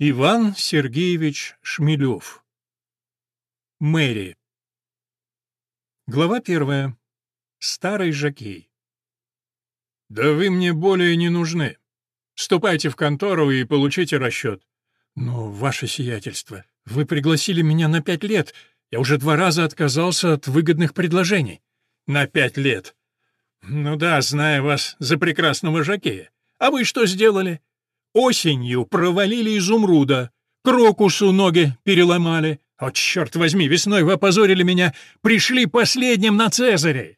Иван Сергеевич Шмелев. Мэри. Глава первая. Старый жокей. «Да вы мне более не нужны. Ступайте в контору и получите расчет». «Но, ваше сиятельство, вы пригласили меня на пять лет. Я уже два раза отказался от выгодных предложений». «На пять лет. Ну да, зная вас за прекрасного жокея. А вы что сделали?» Осенью провалили изумруда, крокусу ноги переломали. О, черт возьми, весной вы опозорили меня, пришли последним на Цезаре.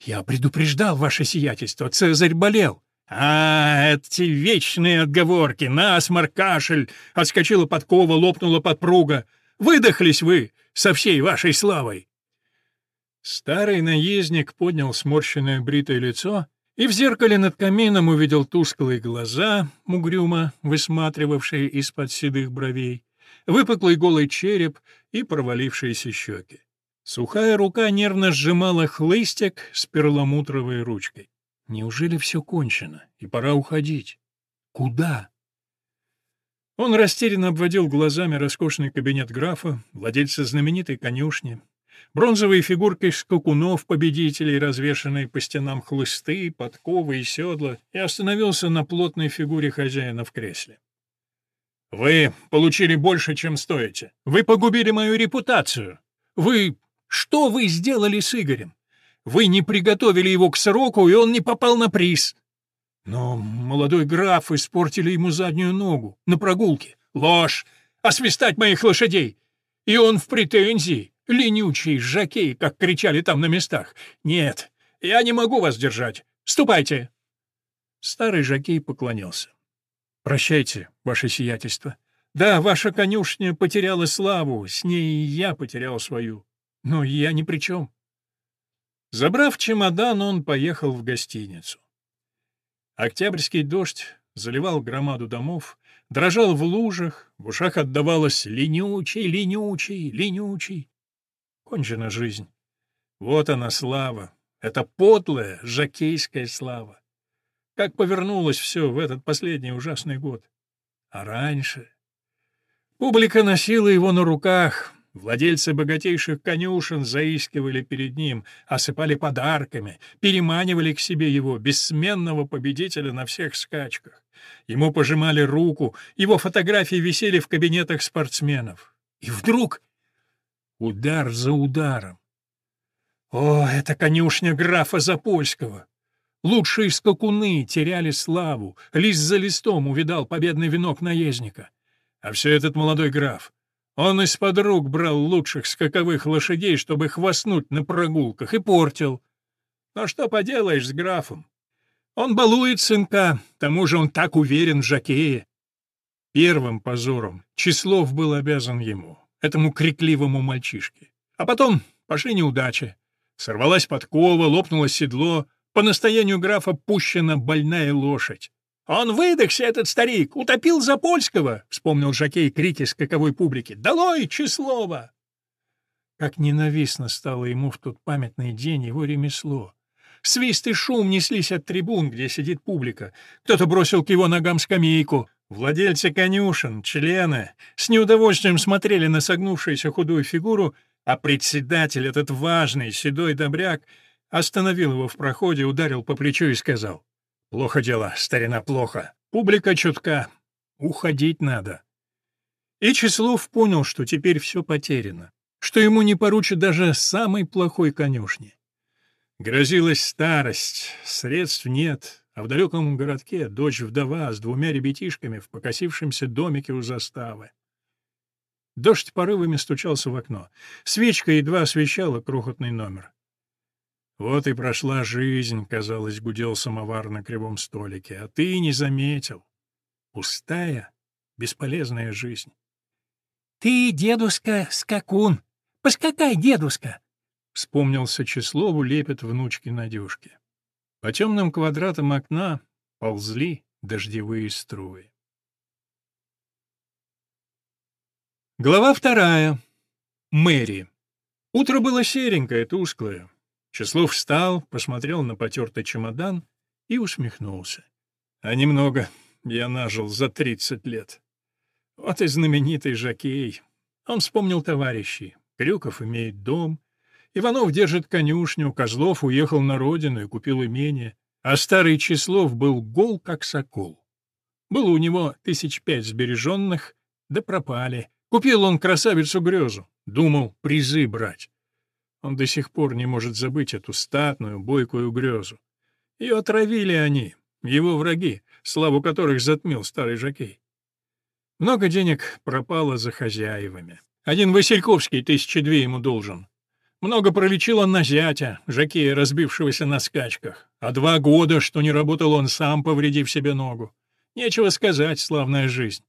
Я предупреждал ваше сиятельство, Цезарь болел. А, эти вечные отговорки, насморк, кашель, отскочила подкова, лопнула подпруга. Выдохлись вы со всей вашей славой. Старый наездник поднял сморщенное бритое лицо и в зеркале над камином увидел тусклые глаза, угрюмо высматривавшие из-под седых бровей, выпуклый голый череп и провалившиеся щеки. Сухая рука нервно сжимала хлыстик с перламутровой ручкой. Неужели все кончено, и пора уходить? Куда? Он растерянно обводил глазами роскошный кабинет графа, владельца знаменитой конюшни, Бронзовые фигурки скакунов-победителей, развешанные по стенам хлысты, подковы и седла, и остановился на плотной фигуре хозяина в кресле. «Вы получили больше, чем стоите. Вы погубили мою репутацию. Вы... Что вы сделали с Игорем? Вы не приготовили его к сроку, и он не попал на приз. Но молодой граф испортили ему заднюю ногу на прогулке. Ложь! Освистать моих лошадей! И он в претензии. Ленючий, жакей, как кричали там на местах. Нет, я не могу вас держать. Ступайте!» Старый жакей поклонился. «Прощайте, ваше сиятельство. Да, ваша конюшня потеряла славу, с ней и я потерял свою. Но я ни при чем». Забрав чемодан, он поехал в гостиницу. Октябрьский дождь заливал громаду домов, дрожал в лужах, в ушах отдавалось «ленючий, ленючий, ленючий». Кончена жизнь. Вот она слава. Это подлая жакейская слава. Как повернулось все в этот последний ужасный год. А раньше... Публика носила его на руках, Владельцы богатейших конюшен заискивали перед ним, осыпали подарками, переманивали к себе его, бессменного победителя на всех скачках. Ему пожимали руку, его фотографии висели в кабинетах спортсменов. И вдруг Удар за ударом. О, это конюшня графа Запольского! Лучшие скакуны теряли славу, лист за листом увидал победный венок наездника. А все этот молодой граф. Он из-под рук брал лучших скаковых лошадей, чтобы хвастнуть на прогулках, и портил. Но что поделаешь с графом? Он балует сынка, тому же он так уверен в жакее. Первым позором Числов был обязан ему этому крикливому мальчишке. А потом пошли неудачи. Сорвалась подкова, лопнуло седло, по настоянию графа пущена больная лошадь. «Он выдохся, этот старик, утопил Запольского!» — вспомнил Жакей крики скаковой публики. «Долой, Числова!» Как ненавистно стало ему в тот памятный день его ремесло. Свист и шум неслись от трибун, где сидит публика. Кто-то бросил к его ногам скамейку. Владельцы конюшен, члены, с неудовольствием смотрели на согнувшуюся худую фигуру, а председатель, этот важный, седой добряк, остановил его в проходе, ударил по плечу и сказал, «Плохо дело, старина, плохо. Публика чутка. Уходить надо». И Числов понял, что теперь все потеряно, что ему не поручат даже самой плохой конюшни. Грозилась старость, средств нет, а в далеком городке дочь-вдова с двумя ребятишками в покосившемся домике у заставы. Дождь порывами стучался в окно. Свечка едва освещала крохотный номер. Вот и прошла жизнь, казалось, гудел самовар на кривом столике, а ты не заметил. Пустая, бесполезная жизнь. — Ты, дедушка, скакун! Поскакай, дедушка! — вспомнился Числову лепет внучки Надюшки. По темным квадратам окна ползли дождевые струи. Глава вторая. Мэри. Утро было серенькое, тусклое. Числов встал, посмотрел на потертый чемодан и усмехнулся. А немного я нажил за тридцать лет. Вот и знаменитый жокей. Он вспомнил товарищей. Крюков имеет дом, Иванов держит конюшню, Козлов уехал на родину и купил имение, а старый Числов был гол, как сокол. Было у него тысяч пять сбереженных, да пропали. Купил он красавицу Грезу, думал призы брать. Он до сих пор не может забыть эту статную, бойкую Грезу. Ее отравили они, его враги, славу которых затмил старый жокей. Много денег пропало за хозяевами. Один Васильковский тысячи две ему должен. Много пролечил он на зятя, жакея, разбившегося на скачках. А два года, что не работал он сам, повредив себе ногу. Нечего сказать, славная жизнь.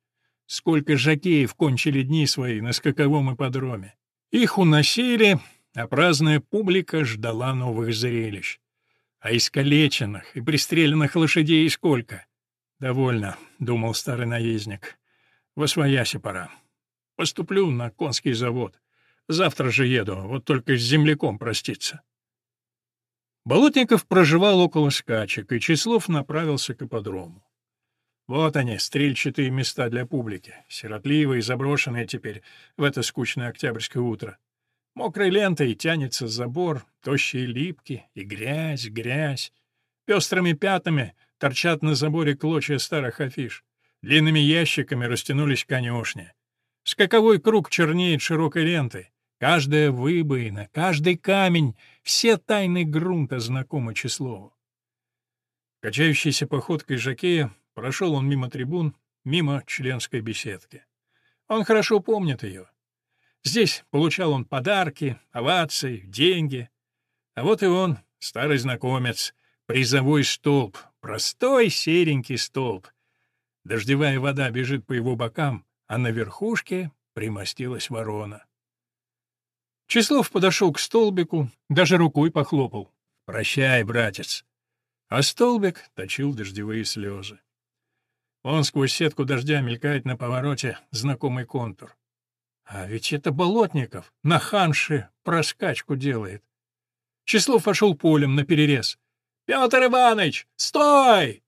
Сколько жакеев кончили дни свои на скаковом ипподроме. Их уносили, а праздная публика ждала новых зрелищ. А искалеченных и пристреленных лошадей сколько? «Довольно», — думал старый наездник. «Восвояси пора. Поступлю на конский завод. Завтра же еду, вот только с земляком проститься. Болотников проживал около скачек, и Числов направился к ипподрому. Вот они, стрельчатые места для публики, сиротливые, заброшенные теперь в это скучное октябрьское утро. Мокрой лентой тянется забор, тощие липки и грязь, грязь. Пестрыми пятнами торчат на заборе клочья старых афиш. Длинными ящиками растянулись конюшни. Скаковой круг чернеет широкой лентой. Каждая выбоина, каждый камень, все тайны грунта знакомы Числову. Качающейся походкой Жакея прошел он мимо трибун, мимо членской беседки. Он хорошо помнит ее. Здесь получал он подарки, овации, деньги. А вот и он, старый знакомец, призовой столб, простой серенький столб. Дождевая вода бежит по его бокам, а на верхушке примостилась ворона. Числов подошел к столбику, даже рукой похлопал. «Прощай, братец!» А столбик точил дождевые слезы. Он сквозь сетку дождя мелькает на повороте знакомый контур. А ведь это Болотников на ханше проскачку делает. Числов пошел полем на перерез. «Петр Иванович, стой!»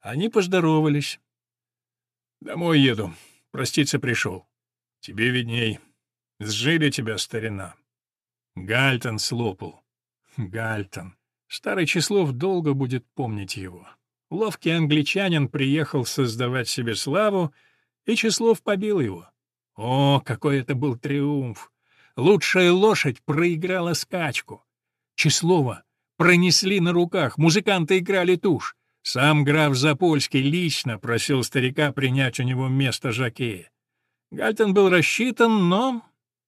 Они поздоровались. «Домой еду. Проститься пришел. Тебе видней. Сжили тебя, старина. Гальтон слопал. Гальтон. Старый Числов долго будет помнить его. Ловкий англичанин приехал создавать себе славу, и Числов побил его. О, какой это был триумф! Лучшая лошадь проиграла скачку. Числова пронесли на руках, музыканты играли тушь. Сам граф Запольский лично просил старика принять у него место жакея. Гальтон был рассчитан, но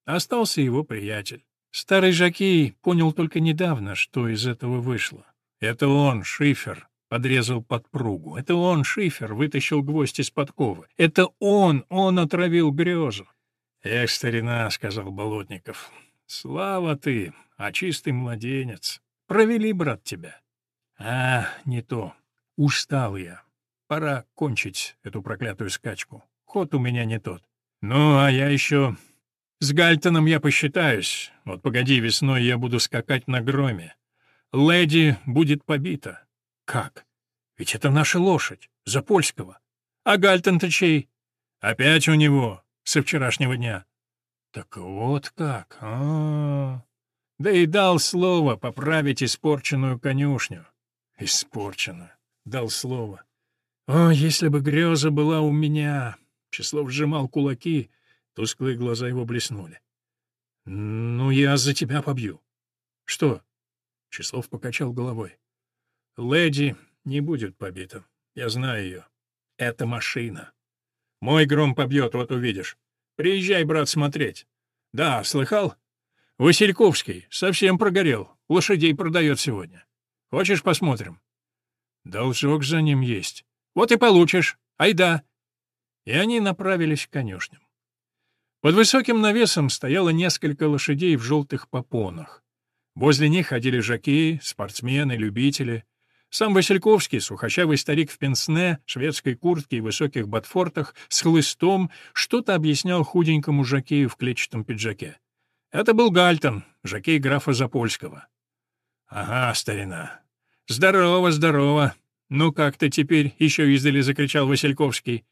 Остался его приятель. Старый Жакей понял только недавно, что из этого вышло. Это он, Шифер, подрезал подпругу. Это он, Шифер, вытащил гвоздь из подковы. Это он, он отравил грезу. «Эх, старина», — сказал Болотников, — «слава ты, а чистый младенец. Провели, брат, тебя». «А, не то. Устал я. Пора кончить эту проклятую скачку. Ход у меня не тот. Ну, а я еще с Гальтоном я посчитаюсь. Вот погоди, весной я буду скакать на громе. Леди будет побита. Как? Ведь это наша лошадь, Запольского. А Гальтон-то чей? Опять у него, со вчерашнего дня. Так вот как, а, -а, -а. Да и дал слово поправить испорченную конюшню. Испорчено. Дал слово. О, если бы греза была у меня! Числов сжимал кулаки — Тусклые глаза его блеснули. «Ну, я за тебя побью». «Что?» Числов покачал головой. «Леди не будет побита. Я знаю ее. Это машина. Мой гром побьет, вот увидишь. Приезжай, брат, смотреть. Да, слыхал? Васильковский совсем прогорел. Лошадей продает сегодня. Хочешь, посмотрим?» «Должок за ним есть. Вот и получишь. Айда!» И они направились к конюшням. Под высоким навесом стояло несколько лошадей в желтых попонах. Возле них ходили жокеи, спортсмены, любители. Сам Васильковский, сухощавый старик в пенсне, шведской куртке и высоких ботфортах, с хлыстом, что-то объяснял худенькому жокею в клетчатом пиджаке. Это был Гальтон, жокей графа Запольского. «Ага, старина. Здорово, здорово. Ну как ты теперь?» — еще издали закричал Васильковский.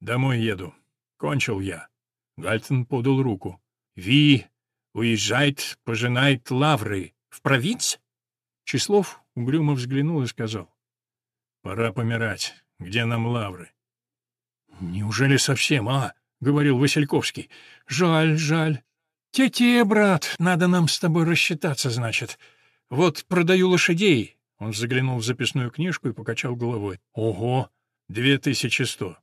«Домой еду. кончил я. Гальтон подал руку. «Ви уезжает, пожинает лавры в провинц?» Числов угрюмо взглянул и сказал. «Пора помирать. Где нам лавры?» «Неужели совсем, а?» — говорил Васильковский. «Жаль, жаль. Те-те, брат, надо нам с тобой рассчитаться, значит. Вот продаю лошадей». Он заглянул в записную книжку и покачал головой. «Ого! Две тысячи сто.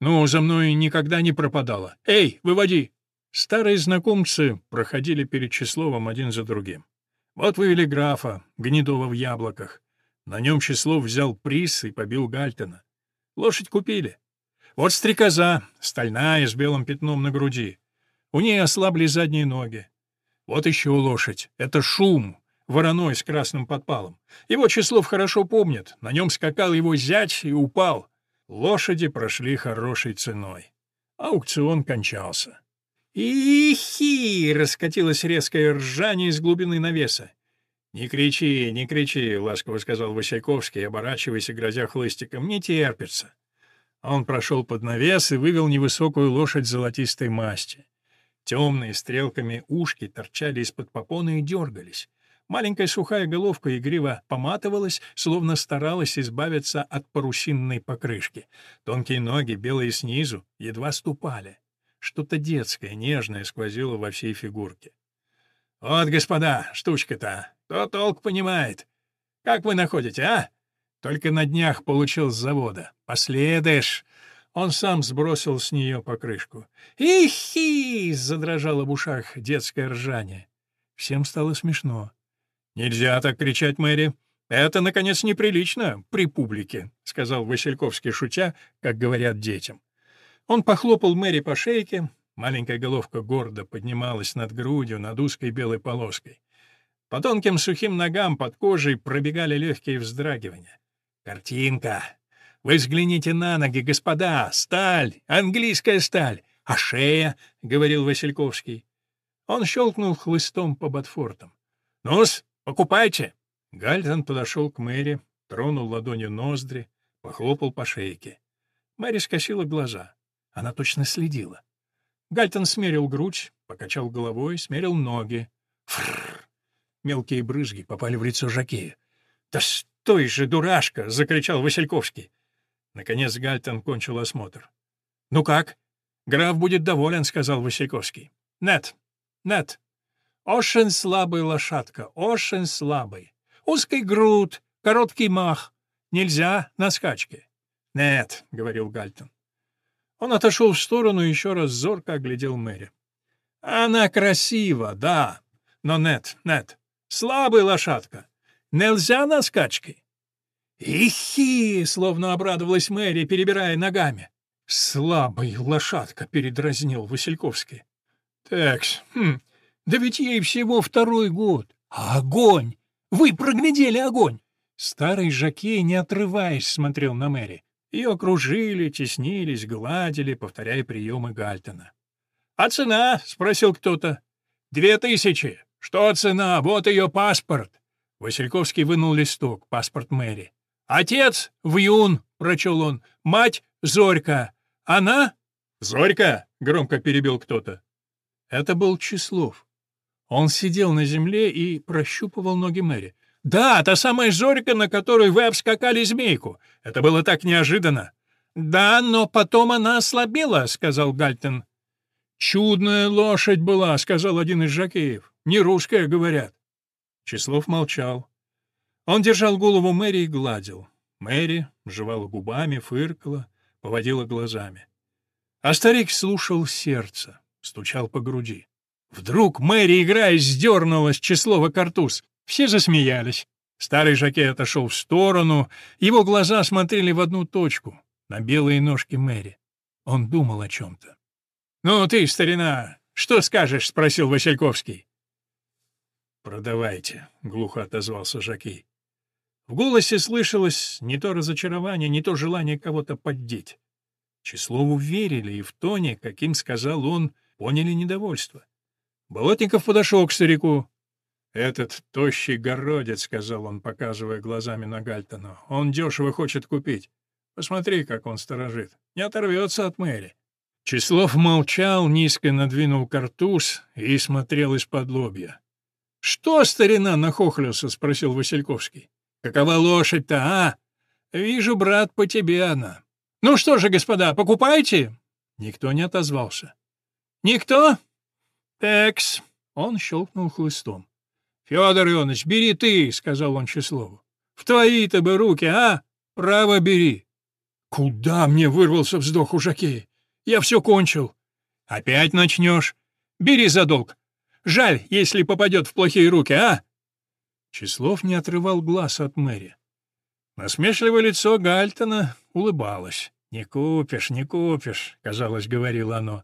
Ну, за мной никогда не пропадало. Эй, выводи!» Старые знакомцы проходили перед Числовым один за другим. Вот вывели графа, гнедого в яблоках. На нем Числов взял приз и побил Гальтона. Лошадь купили. Вот стрекоза, стальная, с белым пятном на груди. У ней ослабли задние ноги. Вот еще лошадь. Это шум, вороной с красным подпалом. Его Числов хорошо помнит. На нем скакал его зять и упал. Лошади прошли хорошей ценой. Аукцион кончался. «Ихи!» — раскатилось резкое ржание из глубины навеса. «Не кричи, не кричи», — ласково сказал Васяковский, оборачиваясь и грозя хлыстиком. «Не терпится». Он прошел под навес и вывел невысокую лошадь золотистой масти. Темные стрелками ушки торчали из-под попоны и дергались. Маленькая сухая головка игриво поматывалась, словно старалась избавиться от парусинной покрышки. Тонкие ноги, белые снизу, едва ступали. Что-то детское, нежное сквозило во всей фигурке. «Вот, господа, штучка-то, кто толк понимает. Как вы находите, а? Только на днях получил с завода. Последуешь!» Он сам сбросил с нее покрышку. «Ихи!» — задрожало в ушах детское ржание. Всем стало смешно. «Нельзя так кричать, Мэри. Это, наконец, неприлично при публике», — сказал Васильковский, шутя, как говорят детям. Он похлопал Мэри по шейке, маленькая головка гордо поднималась над грудью, над узкой белой полоской. По тонким сухим ногам под кожей пробегали легкие вздрагивания. «Картинка! Вы взгляните на ноги, господа! Сталь! Английская сталь! А шея?» — говорил Васильковский. Он щелкнул хлыстом по ботфортам. «Ну-с, покупайте!» Гальтон подошел к Мэри, тронул ладонью ноздри, похлопал по шейке. Мэри скосила глаза. Она точно следила. Гальтон смерил грудь, покачал головой, смерил ноги. Фрррр! Мелкие брызги попали в лицо Жакея. «Да стой же, дурашка!» — закричал Васильковский. Наконец Гальтон кончил осмотр. «Ну как? Граф будет доволен», — сказал Васильковский. «Нет, нет. Очень слабый лошадка, очень слабый. Узкий груд, короткий мах. Нельзя на скачке». «Нет», — говорил Гальтон. Он отошел в сторону и еще раз зорко оглядел Мэри. «Она красива, да, но нет, нет. Слабая лошадка. Нельзя на скачке». «Ихи!» — словно обрадовалась Мэри, перебирая ногами. «Слабый лошадка», — передразнил Васильковский. «Такс, хм, да ведь ей всего второй год. А огонь! Вы проглядели огонь!» Старый жакей, не отрываясь, смотрел на Мэри. Ее окружили, теснились, гладили, повторяя приемы Гальтона. «А цена?» — спросил кто-то. «Две тысячи. Что цена? Вот ее паспорт». Васильковский вынул листок, паспорт Мэри. «Отец — Вьюн», — прочел он. «Мать — Зорька. Она?» «Зорька!» — громко перебил кто-то. Это был Числов. Он сидел на земле и прощупывал ноги Мэри. «Да, та самая Зорька, на которой вы обскакали змейку. Это было так неожиданно». «Да, но потом она ослабела», — сказал Гальтон. «Чудная лошадь была», — сказал один из жакеев. «Не русская, говорят». Числов молчал. Он держал голову Мэри и гладил. Мэри жевала губами, фыркала, поводила глазами. А старик слушал сердце, стучал по груди. Вдруг Мэри, играя, сдернула с Числова картуз. Все засмеялись. Старый жакей отошел в сторону, его глаза смотрели в одну точку, на белые ножки Мэри. Он думал о чем-то. «Ну ты, старина, что скажешь?» — спросил Васильковский. «Продавайте», — глухо отозвался Жакей. В голосе слышалось не то разочарование, не то желание кого-то поддеть. Числову верили, и в тоне, каким сказал он, поняли недовольство. Болотников подошел к старику. «Этот тощий городец», — сказал он, показывая глазами на Гальтона, — «он дешево хочет купить. Посмотри, как он сторожит. Не оторвется от мэри». Числов молчал, низко надвинул картуз и смотрел из-под лобья. — Что, старина, нахохлился? — спросил Васильковский. — Какова лошадь-то, а? Вижу, брат, по тебе она. — Ну что же, господа, покупаете? Никто не отозвался. — Никто? — Текс. Он щелкнул хлыстом. — Федор Ионович, бери ты, — сказал он Числову. — В твои-то бы руки, а? Право бери. — Куда мне вырвался вздох у Жакея? Я все кончил. Опять начнешь. Бери за долг. Жаль, если попадет в плохие руки, а? Числов не отрывал глаз от Мэри. Насмешливое лицо Гальтона улыбалось. «Не купишь, не купишь», — казалось, говорило оно.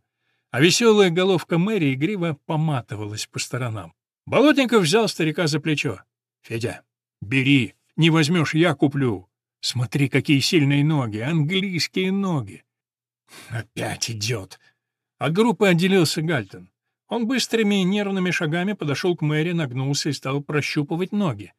А веселая головка Мэри игриво поматывалась по сторонам. Болотников взял старика за плечо. «Федя, бери, не возьмешь, я куплю. Смотри, какие сильные ноги, английские ноги. Опять идет. От группы отделился Гальтон. Он быстрыми нервными шагами подошел к Мэри, нагнулся и стал прощупывать ноги.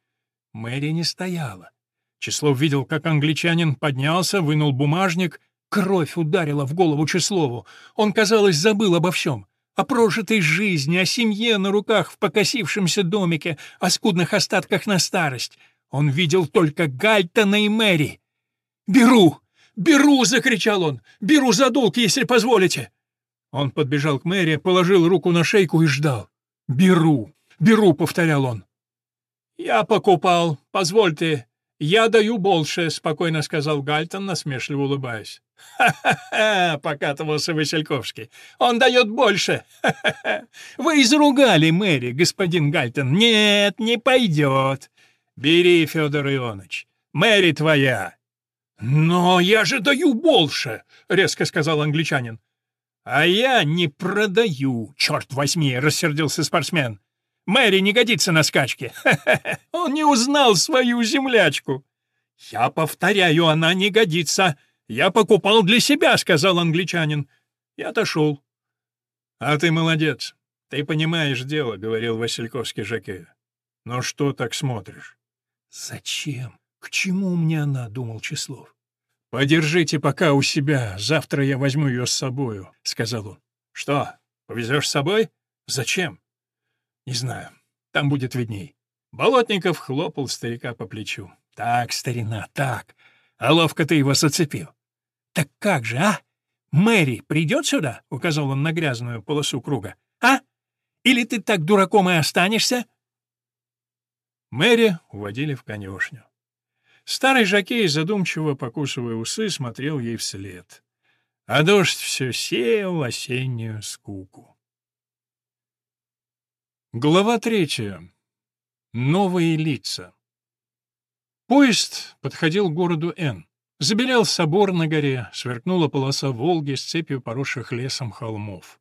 Мэри не стояла. Числов видел, как англичанин поднялся, вынул бумажник. Кровь ударила в голову Числову. Он, казалось, забыл обо всем. О прожитой жизни, о семье на руках в покосившемся домике, о скудных остатках на старость. Он видел только Гальтона и Мэри. «Беру! «Беру!» — закричал он. «Беру за долг, если позволите!» Он подбежал к Мэри, положил руку на шейку и ждал. «Беру! Беру!» — повторял он. «Я покупал. Позвольте. Я даю больше», — спокойно сказал Гальтон, насмешливо улыбаясь. «Ха-ха-ха!» — покатывался Васильковский. «Он дает больше! Ха-ха-ха! Вы изругали Мэри, господин Гальтон. Нет, не пойдет. Бери, Федор Ионович. Мэри твоя. «Но я же даю больше!» — резко сказал англичанин. «А я не продаю, черт возьми!» — рассердился спортсмен. «Мэри не годится на скачке! Он не узнал свою землячку!» «Я повторяю, она не годится! Я покупал для себя!» — сказал англичанин. Я отошел. «А ты молодец. Ты понимаешь дело», — говорил Васильковский Жакею. «Но что так смотришь?» «Зачем?» «К чему мне она?» — думал Числов. «Подержите пока у себя, завтра я возьму ее с собою», — сказал он. «Что, повезешь с собой? Зачем?» «Не знаю. Там будет видней». Болотников хлопал старика по плечу. «Так, старина, так. А ловко ты его зацепил». «Так как же, а? Мэри придет сюда?» — указал он на грязную полосу круга. «А? Или ты так дураком и останешься?» Мэри уводили в конюшню. Старый жокей, задумчиво покусывая усы, смотрел ей вслед. А дождь все сеял осеннюю скуку. Глава третья. Новые лица. Поезд подходил к городу Н. Забелел собор на горе, сверкнула полоса Волги с цепью поросших лесом холмов.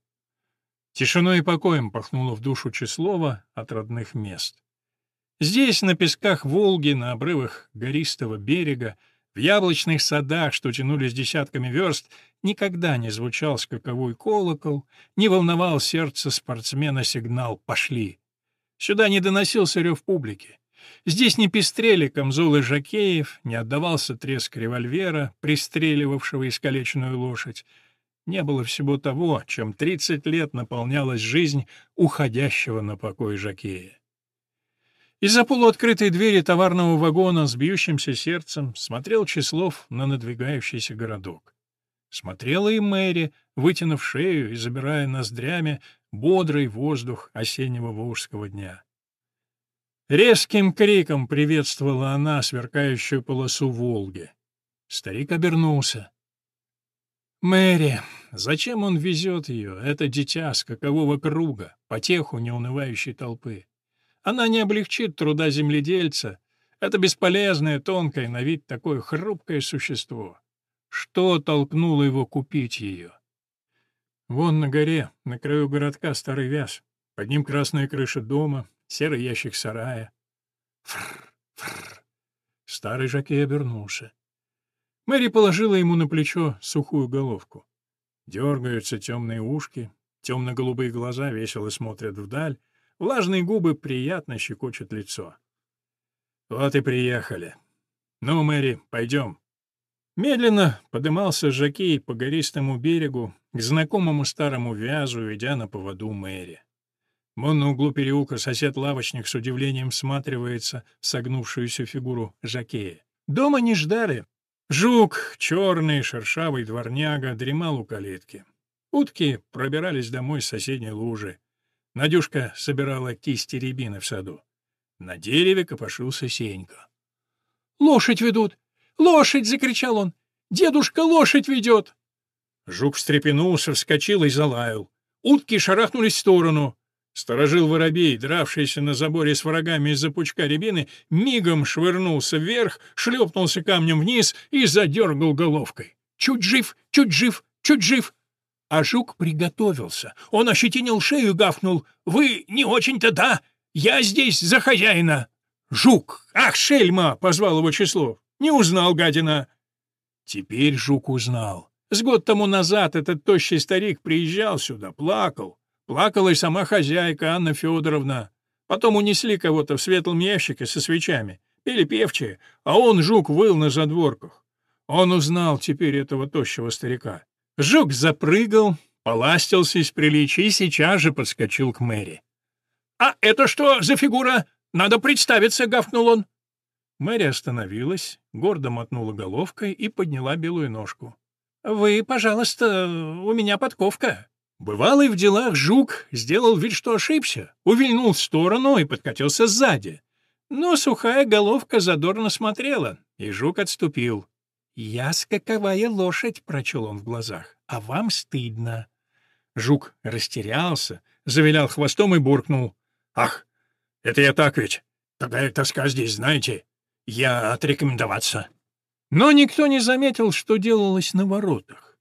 Тишиной и покоем пахнуло в душу Числова от родных мест. Здесь, на песках Волги, на обрывах гористого берега, в яблочных садах, что тянулись десятками верст, никогда не звучал скаковой колокол, не волновал сердце спортсмена сигнал «пошли». Сюда не доносился рев публики. Здесь не пестрели камзолы жакеев, не отдавался треск револьвера, пристреливавшего искалеченную лошадь. Не было всего того, чем тридцать лет наполнялась жизнь уходящего на покой жакея. Из-за полуоткрытой двери товарного вагона с бьющимся сердцем смотрел Числов на надвигающийся городок. Смотрела и Мэри, вытянув шею и забирая ноздрями бодрый воздух осеннего волжского дня. Резким криком приветствовала она сверкающую полосу Волги. Старик обернулся. «Мэри, зачем он везет ее, это дитя с какового круга, потеху неунывающей толпы? Она не облегчит труда земледельца. Это бесполезное, тонкое, на вид такое хрупкое существо. Что толкнуло его купить ее? Вон на горе, на краю городка, старый вяз. Под ним красная крыша дома, серый ящик сарая. Фрр, фрр. Старый Жакей обернулся. Мэри положила ему на плечо сухую головку. Дергаются темные ушки, темно-голубые глаза весело смотрят вдаль, Влажные губы приятно щекочут лицо. Вот и приехали. Ну, Мэри, пойдем. Медленно подымался Жакей по гористому берегу, к знакомому старому вязу, ведя на поводу Мэри. Вон на углу переулка сосед-лавочник с удивлением всматривается в согнувшуюся фигуру Жакея. Дома не ждали. Жук, черный, шершавый дворняга, дремал у калитки. Утки пробирались домой с соседней лужи. Надюшка собирала кисти рябины в саду. На дереве копошился Сенька. «Лошадь ведут! Лошадь!» — закричал он. «Дедушка лошадь ведет!» Жук встрепенулся, вскочил и залаял. Утки шарахнулись в сторону. Сторожил воробей, дравшийся на заборе с врагами из-за пучка рябины, мигом швырнулся вверх, шлепнулся камнем вниз и задергал головкой. «Чуть жив! Чуть жив! Чуть жив!» А жук приготовился. Он ощетинил шею и гавкнул. «Вы не очень-то, да? Я здесь за хозяина!» «Жук! Ах, шельма!» — позвал его число. «Не узнал, гадина!» Теперь жук узнал. С год тому назад этот тощий старик приезжал сюда, плакал. Плакала и сама хозяйка Анна Федоровна. Потом унесли кого-то в светлом ящике со свечами. Пели певчие, а он, жук, выл на задворках. Он узнал теперь этого тощего старика. Жук запрыгал, поластился из приличия и сейчас же подскочил к Мэри. «А это что за фигура? Надо представиться!» — гавкнул он. Мэри остановилась, гордо мотнула головкой и подняла белую ножку. «Вы, пожалуйста, у меня подковка. Бывалый в делах жук сделал вид, что ошибся, увильнул в сторону и подкатился сзади. Но сухая головка задорно смотрела, и жук отступил. «Я скаковая лошадь», — прочел он в глазах, — «а вам стыдно». Жук растерялся, завилял хвостом и буркнул. «Ах, это я так ведь. Такая тоска здесь, знаете. Я отрекомендоваться». Но никто не заметил, что делалось на воротах.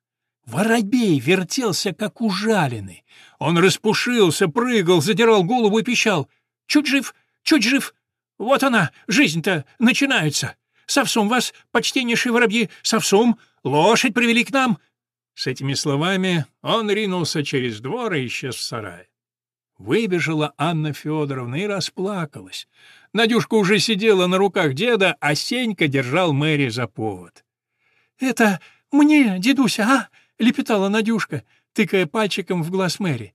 Воробей вертелся, как ужаленный. Он распушился, прыгал, задирал голову и пищал. «Чуть жив, чуть жив! Вот она, жизнь-то начинается! Совсом вас, почтеннейшие воробьи, совсом! Лошадь привели к нам!» С этими словами он ринулся через двор и исчез в сарае. Выбежала Анна Федоровна и расплакалась. Надюшка уже сидела на руках деда, а Сенька держал Мэри за повод. «Это мне, дедуся, а? — лепетала Надюшка, тыкая пальчиком в глаз Мэри.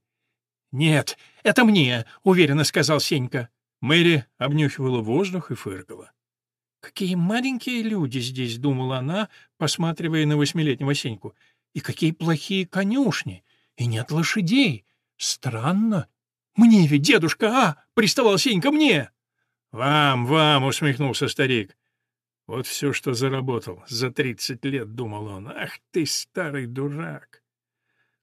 «Нет, это мне», — уверенно сказал Сенька. Мэри обнюхивала воздух и фыркала. «Какие маленькие люди здесь», — думала она, посматривая на восьмилетнего Сеньку. «И какие плохие конюшни! И нет лошадей! Странно!» «Мне ведь, дедушка, а!» — приставал Сенька, «мне!» «Вам, вам!» — усмехнулся старик. Вот все, что заработал за тридцать лет, думал он. Ах ты, старый дурак!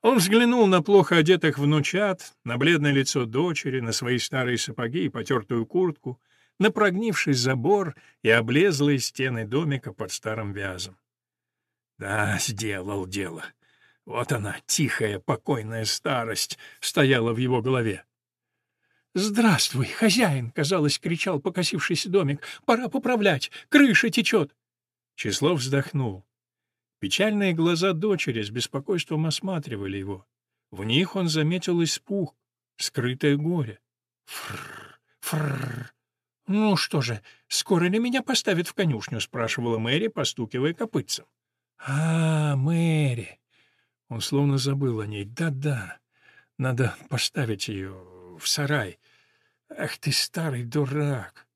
Он взглянул на плохо одетых внучат, на бледное лицо дочери, на свои старые сапоги и потертую куртку, на прогнивший забор и облезлые стены домика под старым вязом. Да, сделал дело. Вот она, тихая, покойная старость, стояла в его голове. «Здравствуй, хозяин!» — казалось, кричал покосившийся домик. «Пора поправлять! Крыша течет!» Числов вздохнул. Печальные глаза дочери с беспокойством осматривали его. В них он заметил испуг, скрытое горе. «Фрррр! Фрррр!» «Ну что же, скоро ли меня поставят в конюшню?» — спрашивала Мэри, постукивая копытцем. «А, Мэри!» Он словно забыл о ней. «Да-да, надо поставить ее в сарай. Ах ты, старый дурак!»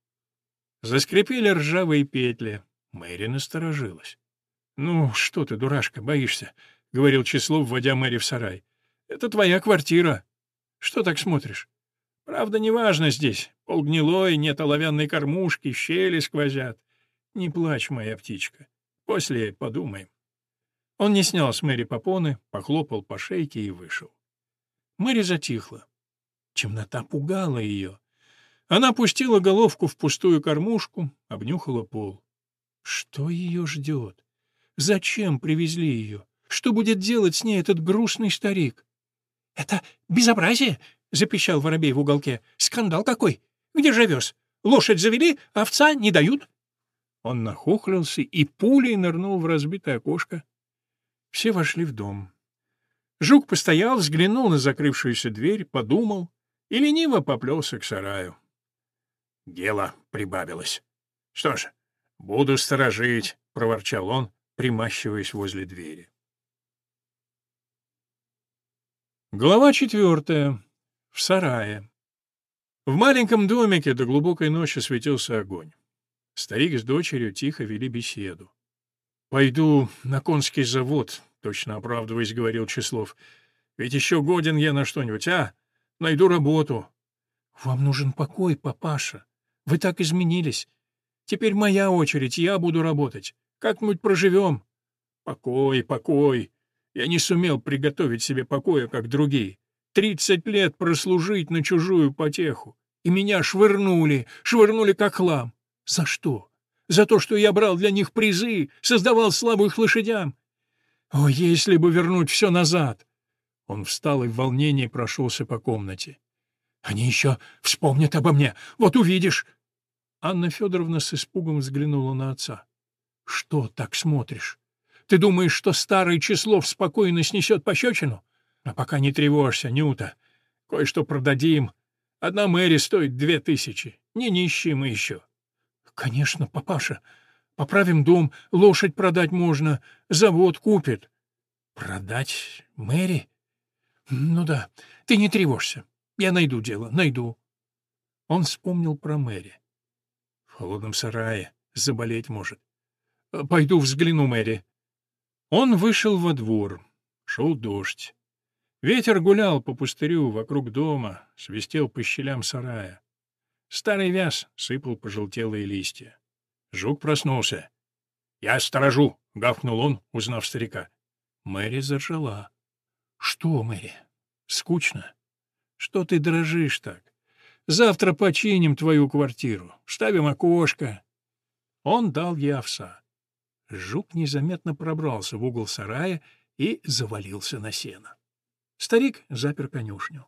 Заскрипели ржавые петли. Мэри насторожилась. «Ну, что ты, дурашка, боишься?» — говорил Числов, вводя Мэри в сарай. «Это твоя квартира. Что так смотришь? Правда, неважно здесь. Полгнилой, нет оловянной кормушки, щели сквозят. Не плачь, моя птичка. После подумаем». Он не снял с Мэри попоны, похлопал по шейке и вышел. Мэри затихла. Темнота пугала ее. Она пустила головку в пустую кормушку, обнюхала пол. Что ее ждет? Зачем привезли ее? Что будет делать с ней этот грустный старик? — Это безобразие! — запищал воробей в уголке. — Скандал какой! Где живешь? Лошадь завели, овца не дают. Он нахохлился и пулей нырнул в разбитое окошко. Все вошли в дом. Жук постоял, взглянул на закрывшуюся дверь, подумал и лениво поплелся к сараю. Дело прибавилось. Что ж, буду сторожить, — проворчал он, примащиваясь возле двери. Глава четвертая. В сарае. В маленьком домике до глубокой ночи светился огонь. Старик с дочерью тихо вели беседу. «Пойду на конский завод», — точно оправдываясь, говорил Числов. «Ведь еще годен я на что-нибудь, а? Найду работу». «Вам нужен покой, папаша. Вы так изменились. Теперь моя очередь, я буду работать. Как-нибудь проживем». «Покой, покой. Я не сумел приготовить себе покоя, как другие. Тридцать лет прослужить на чужую потеху. И меня швырнули, швырнули как хлам. За что? За то, что я брал для них призы, создавал слабых лошадям. О, если бы вернуть все назад! Он встал и в волнении прошелся по комнате. Они еще вспомнят обо мне, вот увидишь. Анна Федоровна с испугом взглянула на отца. — Что так смотришь? Ты думаешь, что старый Числов спокойно снесет пощечину? А пока не тревожься, Нюта. Кое-что продадим. Одна Мэри стоит две тысячи. Не нищие мы еще. — Конечно, папаша. Поправим дом, лошадь продать можно, завод купит. — Продать Мэри? Ну да, ты не тревожься. Я найду дело, найду. Он вспомнил про Мэри. Холодном сарае заболеть может. — Пойду взгляну, Мэри. Он вышел во двор. Шел дождь. Ветер гулял по пустырю вокруг дома, свистел по щелям сарая. Старый вяз сыпал пожелтелые листья. Жук проснулся. — Я сторожу! — гавкнул он, узнав старика. Мэри заржала. — Что, Мэри? Скучно? Что ты дрожишь так? Завтра починим твою квартиру, вставим окошко. Он дал ей овса. Жук незаметно пробрался в угол сарая и завалился на сено. Старик запер конюшню.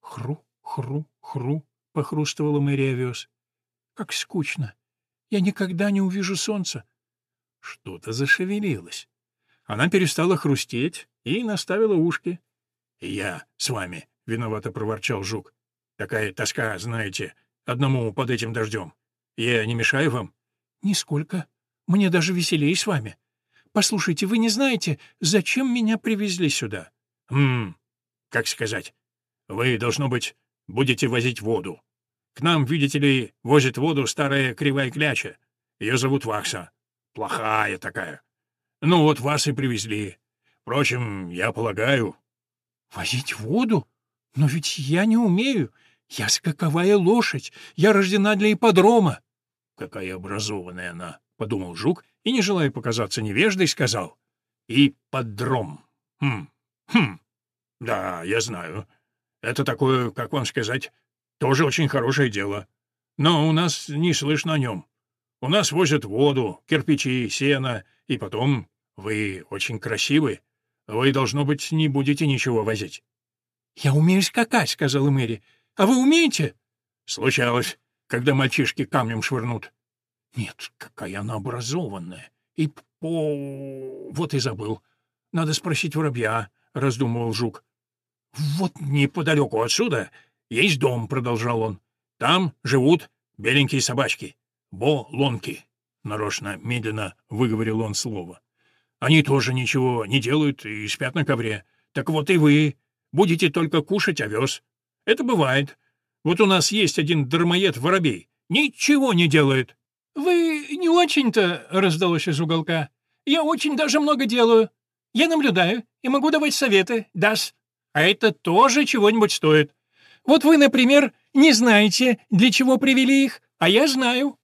Хру, хру, хру, — похрустывала Мэри овес. Как скучно. Я никогда не увижу солнца. Что-то зашевелилось. Она перестала хрустеть и наставила ушки. — Я с вами, — виновато проворчал жук. — Такая тоска, знаете, одному под этим дождем. Я не мешаю вам? — Нисколько. Мне даже веселее с вами. Послушайте, вы не знаете, зачем меня привезли сюда? — Хм, как сказать. Вы, должно быть, будете возить воду. К нам, видите ли, возит воду старая кривая кляча. Ее зовут Вакса. Плохая такая. Ну вот вас и привезли. Впрочем, я полагаю... — Возить воду? Но ведь я не умею. Я скаковая лошадь. Я рождена для ипподрома. Какая образованная она подумал Жук и, не желая показаться невеждой, сказал. «И подром. Хм, хм. Да, я знаю. Это такое, как вам сказать, тоже очень хорошее дело. Но у нас не слышно о нем. У нас возят воду, кирпичи, сено, и потом вы очень красивы. Вы, должно быть, не будете ничего возить». «Я умею скакать», — сказала Мэри. «А вы умеете?» «Случалось, когда мальчишки камнем швырнут. Нет, какая она образованная. И по... Вот и забыл. Надо спросить воробья, — раздумывал жук. Вот неподалеку отсюда есть дом, — продолжал он. Там живут беленькие собачки. Бо-лонки. Нарочно, медленно выговорил он слово. Они тоже ничего не делают и спят на ковре. Так вот и вы будете только кушать овес. Это бывает. Вот у нас есть один дармоед-воробей. Ничего не делает. «Вы не очень-то», — раздалось из уголка. «Я очень даже много делаю. Я наблюдаю и могу давать советы, дас. А это тоже чего-нибудь стоит. Вот вы, например, не знаете, для чего привели их, а я знаю».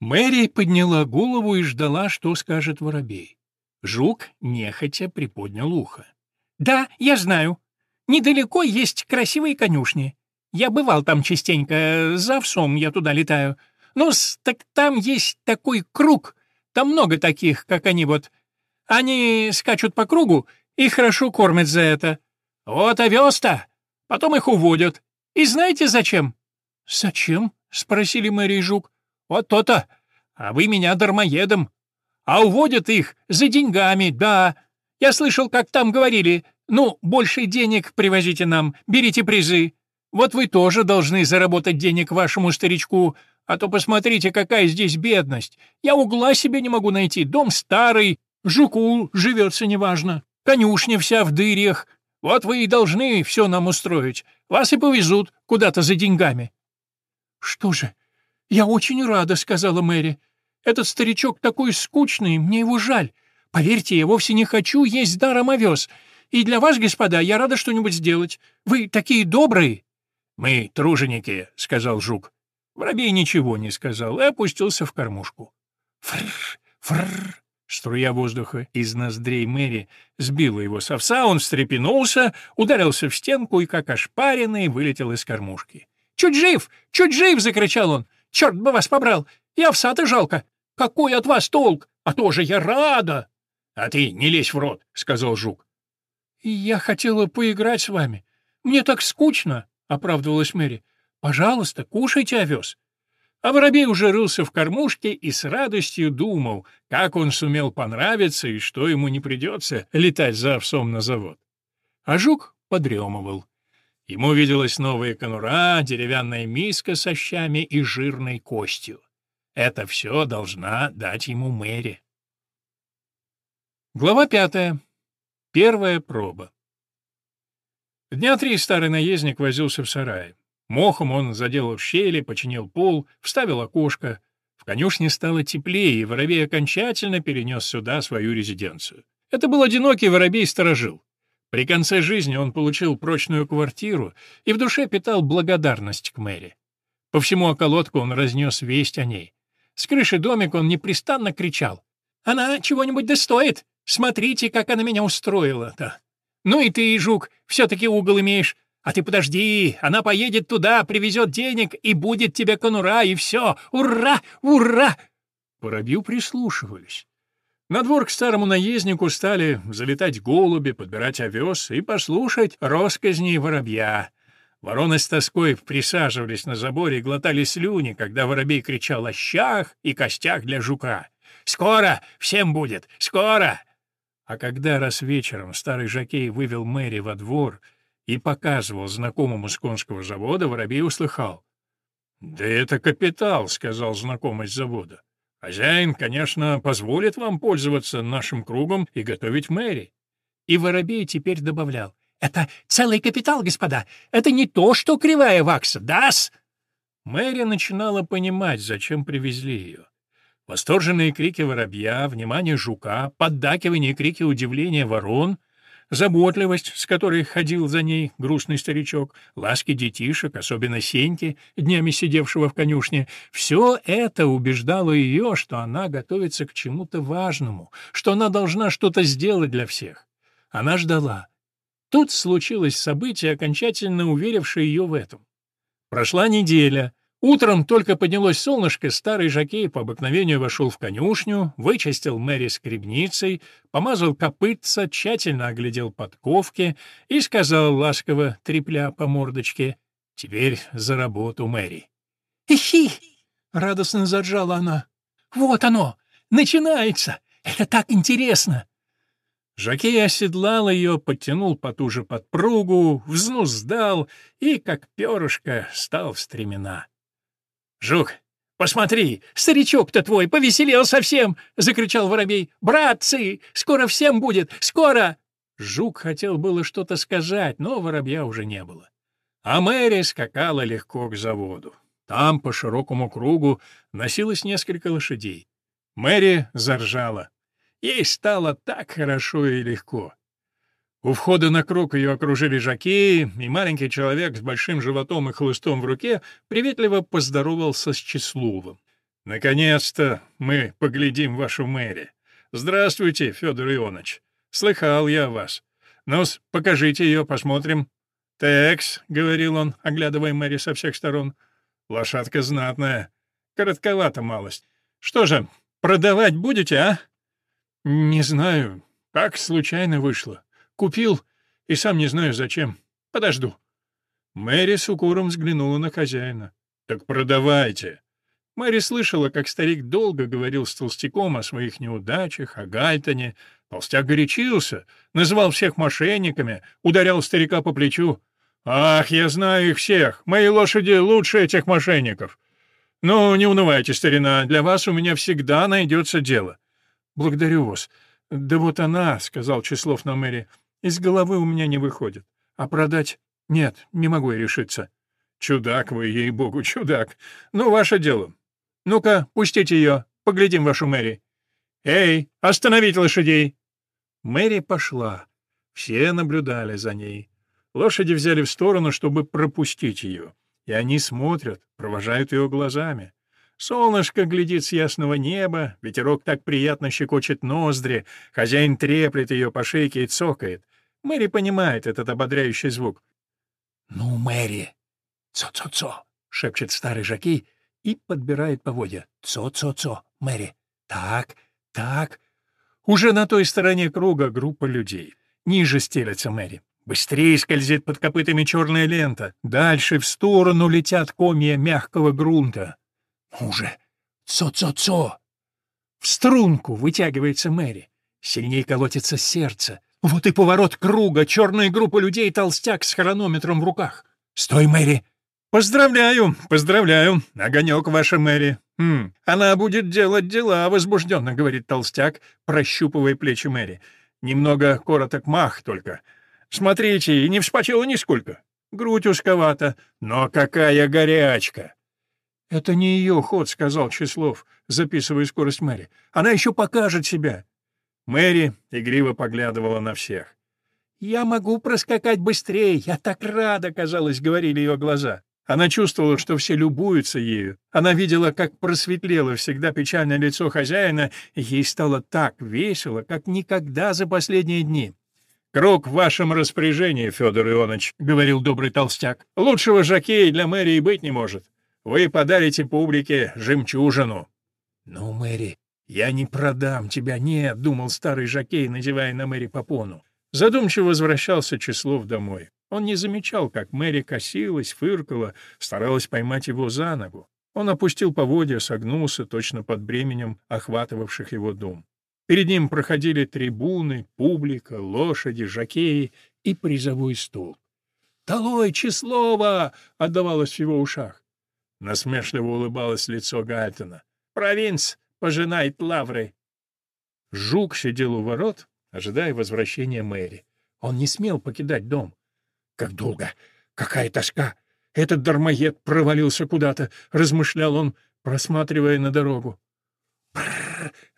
Мэри подняла голову и ждала, что скажет воробей. Жук нехотя приподнял ухо. «Да, я знаю. Недалеко есть красивые конюшни. Я бывал там частенько, за овсом я туда летаю ну так там есть такой круг. Там много таких, как они вот. Они скачут по кругу и хорошо кормят за это. Вот овес-то. Потом их уводят. И знаете зачем? — Зачем? — спросили Мэри и Жук. — Вот то-то. А вы меня дармоедом. А уводят их за деньгами, да. Я слышал, как там говорили. Ну, больше денег привозите нам, берите призы. Вот вы тоже должны заработать денег вашему старичку, а то посмотрите, какая здесь бедность. Я угла себе не могу найти, дом старый, жуку живется неважно, конюшня вся в дырях. Вот вы и должны все нам устроить. Вас и повезут куда-то за деньгами». «Что же? Я очень рада», — сказала Мэри. «Этот старичок такой скучный, мне его жаль. Поверьте, я вовсе не хочу есть даром овес. И для вас, господа, я рада что-нибудь сделать. Вы такие добрые». «Мы труженики», — сказал Жук. Воробей ничего не сказал и опустился в кормушку. Фррр, фррр. Струя воздуха из ноздрей Мэри сбила его с овса, он встрепенулся, ударился в стенку и, как ошпаренный, вылетел из кормушки. «Чуть жив! Чуть жив!» — закричал он. «Черт бы вас побрал! И овса-то жалко! Какой от вас толк? А тоже я рада!» «А ты не лезь в рот!» — сказал Жук. «Я хотела поиграть с вами. Мне так скучно!» — оправдывалась Мэри. «Пожалуйста, кушайте овес. А воробей уже рылся в кормушке и с радостью думал, как он сумел понравиться и что ему не придется летать за овсом на завод. А жук подремывал. Ему виделась новая конура, деревянная миска со щами и жирной костью. Это все должна дать ему Мэри. Глава пятая. Первая проба. Дня три старый наездник возился в сарае. Мохом он заделал щели, починил пол, вставил окошко. В конюшне стало теплее, и воробей окончательно перенес сюда свою резиденцию. Это был одинокий воробей-сторожил. При конце жизни он получил прочную квартиру и в душе питал благодарность к Мэри. По всему околотку он разнес весть о ней. С крыши домика он непрестанно кричал. «Она чего-нибудь достоит! Смотрите, как она меня устроила-то! Ну и ты, жук, все-таки угол имеешь. А ты подожди, она поедет туда, привезет денег, и будет тебе конура, и все. Ура! Ура!» Воробью прислушивались. На двор к старому наезднику стали залетать голуби, подбирать овес и послушать росказни воробья. Вороны с тоской присаживались на заборе и глотали слюни, когда воробей кричал о щах и костях для жука. «Скоро! Всем будет! Скоро!» А когда раз вечером старый жокей вывел Мэри во двор и показывал знакомому с конского завода, Воробей услыхал. «Да это капитал», — сказал знакомый с завода. «Хозяин, конечно, позволит вам пользоваться нашим кругом и готовить мэри». И Воробей теперь добавлял. «Это целый капитал, господа. Это не то, что кривая вакса, дас?» Мэри начинала понимать, зачем привезли ее. Восторженные крики воробья, внимание жука, поддакивание крики удивления ворон — заботливость, с которой ходил за ней грустный старичок, ласки детишек, особенно Сеньки, днями сидевшего в конюшне, все это убеждало ее, что она готовится к чему-то важному, что она должна что-то сделать для всех. Она ждала. Тут случилось событие, окончательно уверившее ее в этом. Прошла неделя — Утром только поднялось солнышко, старый жокей по обыкновению вошел в конюшню, вычистил Мэри скребницей, помазал копытца, тщательно оглядел подковки и сказал ласково, трепля по мордочке, «Теперь за работу, Мэри». «Ихи!» — радостно заджала она. «Вот оно! Начинается! Это так интересно!» Жакей оседлал ее, подтянул потуже подпругу, взнуздал и, как перышко, стал в стремена. «Жук, посмотри, старичок-то твой повеселел совсем!» — закричал воробей. «Братцы, скоро всем будет! Скоро!» Жук хотел было что-то сказать, но воробья уже не было. А Мэри скакала легко к заводу. Там, по широкому кругу, носилось несколько лошадей. Мэри заржала. Ей стало так хорошо и легко. У входа на круг ее окружили жакеи, и маленький человек с большим животом и хлыстом в руке приветливо поздоровался с Числовым. «Наконец-то мы поглядим вашу мэри. Здравствуйте, Федор Ионович. Слыхал я о вас. ну покажите ее, посмотрим». «Текс», — говорил он, оглядывая мэри со всех сторон. «Лошадка знатная. Коротковата малость. Что же, продавать будете, а?» «Не знаю. Как случайно вышло. Купил, и сам не знаю зачем. Подожду». Мэри с укором взглянула на хозяина. «Так продавайте». Мэри слышала, как старик долго говорил с толстяком о своих неудачах, о Гальтоне. Толстяк горячился, называл всех мошенниками, ударял старика по плечу. «Ах, я знаю их всех! Мои лошади лучше этих мошенников!» «Ну, не унывайте, старина, для вас у меня всегда найдется дело». «Благодарю вас. Да вот она», — сказал Числов на Мэри, Из головы у меня не выходит. А продать? Нет, не могу я решиться. Чудак вы, ей-богу, чудак. Ну, ваше дело. Ну-ка, пустите ее, поглядим вашу Мэри. Эй, остановить лошадей! Мэри пошла. Все наблюдали за ней. Лошади взяли в сторону, чтобы пропустить ее. И они смотрят, провожают ее глазами. Солнышко глядит с ясного неба, ветерок так приятно щекочет ноздри, хозяин треплет ее по шейке и цокает. Мэри понимает этот ободряющий звук. «Ну, Мэри, цо-цо-цо!» — шепчет старый жакей и подбирает поводья. «Цо-цо-цо, Мэри! Так, так!» Уже на той стороне круга группа людей. Ниже стелется Мэри. Быстрее скользит под копытами черная лента. Дальше в сторону летят комья мягкого грунта. Уже цо-цо-цо! В струнку вытягивается Мэри. Сильнее колотится сердце. Вот и поворот круга, черная группа людей, толстяк с хронометром в руках. «Стой, Мэри!» «Поздравляю, поздравляю, огонек ваша Мэри. Хм, она будет делать дела», — возбужденно говорит толстяк, прощупывая плечи Мэри. «Немного короток мах только. Смотрите, и не вспотела нисколько. Грудь узковата, но какая горячка!» «Это не ее ход», — сказал Числов, записывая скорость Мэри. «Она еще покажет себя. Мэри игриво поглядывала на всех. «Я могу проскакать быстрее, я так рада», — казалось, говорили ее глаза. Она чувствовала, что все любуются ею. Она видела, как просветлело всегда печальное лицо хозяина, и ей стало так весело, как никогда за последние дни. «Круг в вашем распоряжении, Федор Ионович», — говорил добрый толстяк. «Лучшего жакея для мэрии быть не может. Вы подарите публике жемчужину». «Ну, Мэри, «Я не продам тебя, нет», — думал старый жокей, надевая на Мэри попону. Задумчиво возвращался Числов домой. Он не замечал, как Мэри косилась, фыркала, старалась поймать его за ногу. Он опустил поводья, согнулся точно под бременем охватывавших его дом. Перед ним проходили трибуны, публика, лошади, жокеи и призовой стол. «Долой, Числова!» — отдавалось в его ушах. Насмешливо улыбалось лицо Гальтона. «Провинц! Пожинает лавры. Жук сидел у ворот, ожидая возвращения Мэри. Он не смел покидать дом. Как долго! Какая тоска! Этот дармоед провалился куда-то, размышлял он, просматривая на дорогу.